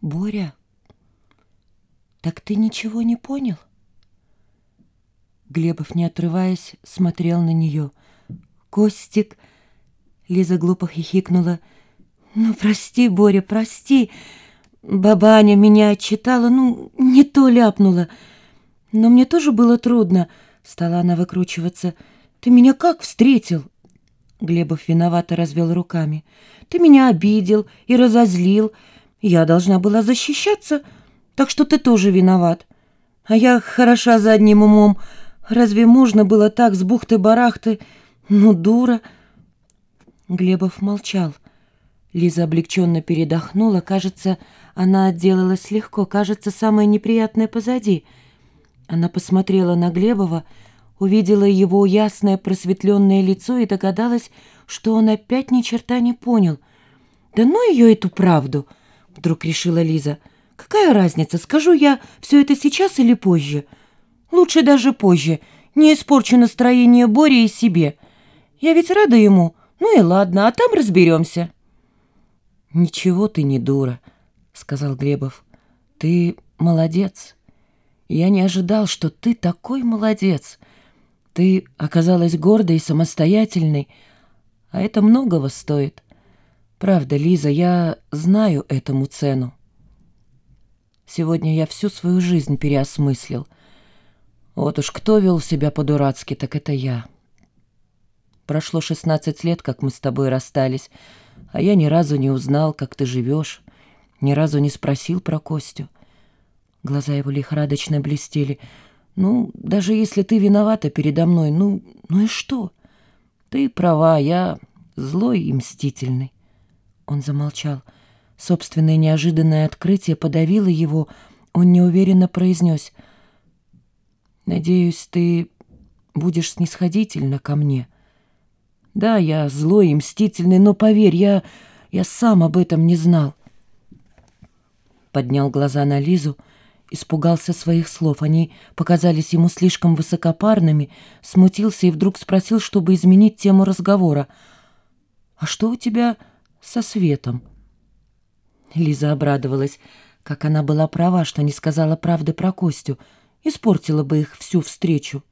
Боря, так ты ничего не понял? Глебов, не отрываясь, смотрел на нее. «Костик!» Лиза глупо хихикнула. «Ну, прости, Боря, прости. Бабаня меня отчитала, ну, не то ляпнула. Но мне тоже было трудно». Стала она выкручиваться. «Ты меня как встретил?» Глебов виновато развел руками. «Ты меня обидел и разозлил. Я должна была защищаться, так что ты тоже виноват. А я хороша задним умом. Разве можно было так с бухты-барахты? Ну, дура!» Глебов молчал. Лиза облегченно передохнула. Кажется, она отделалась легко. Кажется, самое неприятное позади. Она посмотрела на Глебова, увидела его ясное просветленное лицо и догадалась, что он опять ни черта не понял. «Да ну ее эту правду!» — вдруг решила Лиза. «Какая разница, скажу я все это сейчас или позже? Лучше даже позже. Не испорчу настроение Боре и себе. Я ведь рада ему. Ну и ладно, а там разберемся». «Ничего ты не дура», — сказал Глебов. «Ты молодец. Я не ожидал, что ты такой молодец. Ты оказалась гордой и самостоятельной, а это многого стоит. Правда, Лиза, я знаю этому цену. Сегодня я всю свою жизнь переосмыслил. Вот уж кто вел себя по-дурацки, так это я. Прошло шестнадцать лет, как мы с тобой расстались, а я ни разу не узнал, как ты живешь, ни разу не спросил про Костю. Глаза его лихорадочно блестели. «Ну, даже если ты виновата передо мной, ну, ну и что? Ты права, я злой и мстительный». Он замолчал. Собственное неожиданное открытие подавило его. Он неуверенно произнес. «Надеюсь, ты будешь снисходительна ко мне. Да, я злой и мстительный, но поверь, я, я сам об этом не знал». Поднял глаза на Лизу, испугался своих слов. Они показались ему слишком высокопарными, смутился и вдруг спросил, чтобы изменить тему разговора. «А что у тебя со светом?» Лиза обрадовалась, как она была права, что не сказала правды про Костю, испортила бы их всю встречу.